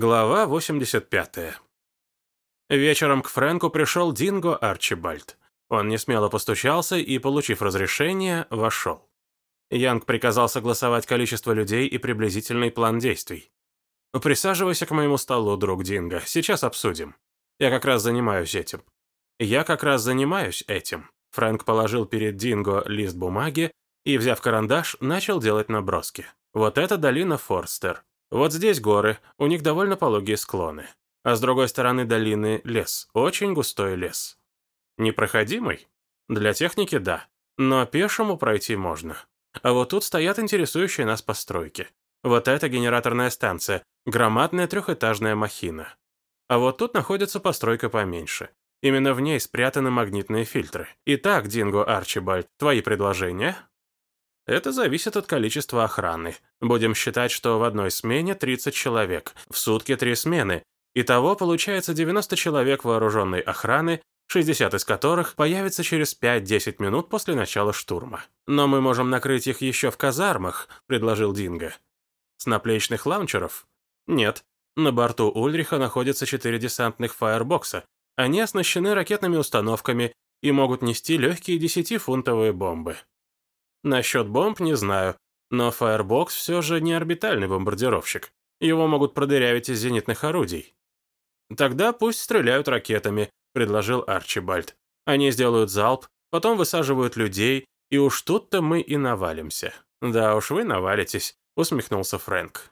Глава 85. Вечером к Фрэнку пришел Динго Арчибальд. Он несмело постучался и, получив разрешение, вошел. Янг приказал согласовать количество людей и приблизительный план действий. «Присаживайся к моему столу, друг Динго, сейчас обсудим. Я как раз занимаюсь этим». «Я как раз занимаюсь этим». Фрэнк положил перед Динго лист бумаги и, взяв карандаш, начал делать наброски. «Вот это долина Форстер. Вот здесь горы, у них довольно пологие склоны. А с другой стороны долины лес, очень густой лес. Непроходимый? Для техники – да, но пешему пройти можно. А вот тут стоят интересующие нас постройки. Вот это генераторная станция, громадная трехэтажная махина. А вот тут находится постройка поменьше. Именно в ней спрятаны магнитные фильтры. Итак, Динго Арчибальд, твои предложения? Это зависит от количества охраны. Будем считать, что в одной смене 30 человек, в сутки три смены. Итого получается 90 человек вооруженной охраны, 60 из которых появятся через 5-10 минут после начала штурма. Но мы можем накрыть их еще в казармах, предложил Динго. С наплечных лаунчеров? Нет. На борту Ульриха находятся четыре десантных фаербокса. Они оснащены ракетными установками и могут нести легкие 10-фунтовые бомбы. Насчет бомб не знаю, но Firebox все же не орбитальный бомбардировщик. Его могут продырявить из зенитных орудий. «Тогда пусть стреляют ракетами», — предложил Арчибальд. «Они сделают залп, потом высаживают людей, и уж тут-то мы и навалимся». «Да уж вы навалитесь», — усмехнулся Фрэнк.